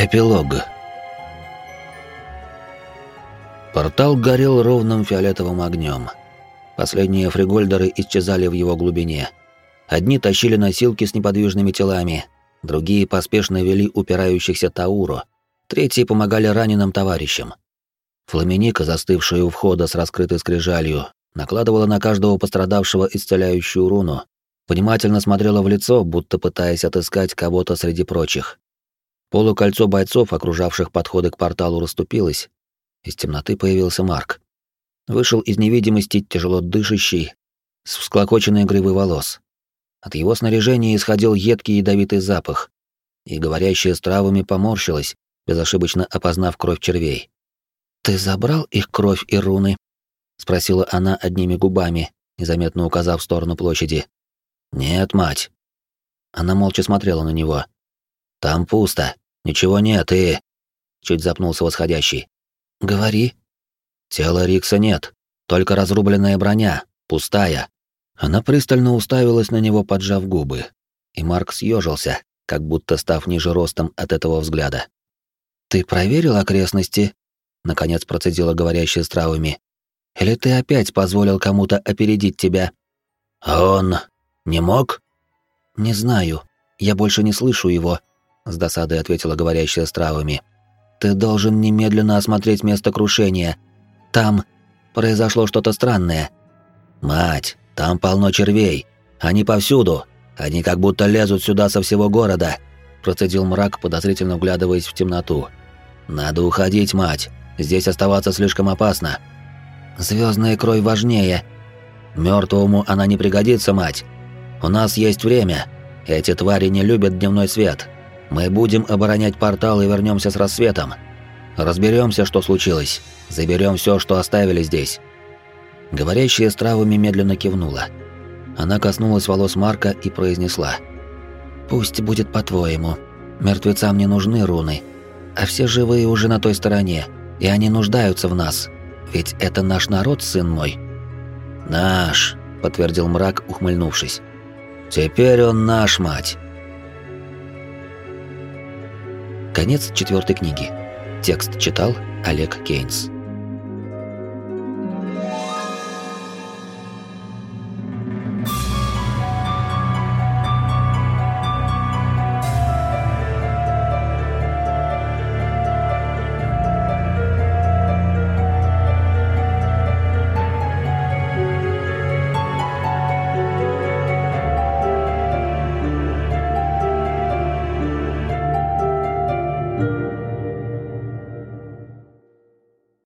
Эпилог. Портал горел ровным фиолетовым огнем. Последние фригольдеры исчезали в его глубине. Одни тащили носилки с неподвижными телами, другие поспешно вели упирающихся Тауру, третьи помогали раненым товарищам. Фламиника, застывшая у входа с раскрытой скрижалью, накладывала на каждого пострадавшего исцеляющую руну, внимательно смотрела в лицо, будто пытаясь отыскать кого-то среди прочих. Полукольцо бойцов, окружавших подходы к порталу, расступилось. Из темноты появился Марк. Вышел из невидимости тяжело дышащий, с всклокоченной гривой волос. От его снаряжения исходил едкий ядовитый запах, и говорящая с травами поморщилась, безошибочно опознав кровь червей. «Ты забрал их кровь и руны?» — спросила она одними губами, незаметно указав в сторону площади. «Нет, мать». Она молча смотрела на него. «Там пусто. Ничего нет, и...» Чуть запнулся восходящий. «Говори». «Тела Рикса нет. Только разрубленная броня. Пустая». Она пристально уставилась на него, поджав губы. И Марк съежился, как будто став ниже ростом от этого взгляда. «Ты проверил окрестности?» наконец процедила говорящая с травами. Или ты опять позволил кому-то опередить тебя? А он не мог? Не знаю. Я больше не слышу его, с досадой ответила говорящая с травами. Ты должен немедленно осмотреть место крушения. Там произошло что-то странное. Мать, там полно червей. Они повсюду. Они как будто лезут сюда со всего города, процедил мрак, подозрительно вглядываясь в темноту. Надо уходить, мать. Здесь оставаться слишком опасно. Звездная кровь важнее. Мертвому она не пригодится, мать. У нас есть время. Эти твари не любят дневной свет. Мы будем оборонять портал и вернемся с рассветом. Разберемся, что случилось. Заберем все, что оставили здесь. Говорящая с травами медленно кивнула. Она коснулась волос Марка и произнесла: "Пусть будет по-твоему. Мертвецам не нужны руны, а все живые уже на той стороне и они нуждаются в нас. Ведь это наш народ, сын мой». «Наш», — подтвердил мрак, ухмыльнувшись. «Теперь он наш, мать». Конец четвертой книги. Текст читал Олег Кейнс.